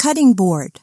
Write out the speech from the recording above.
Cutting board.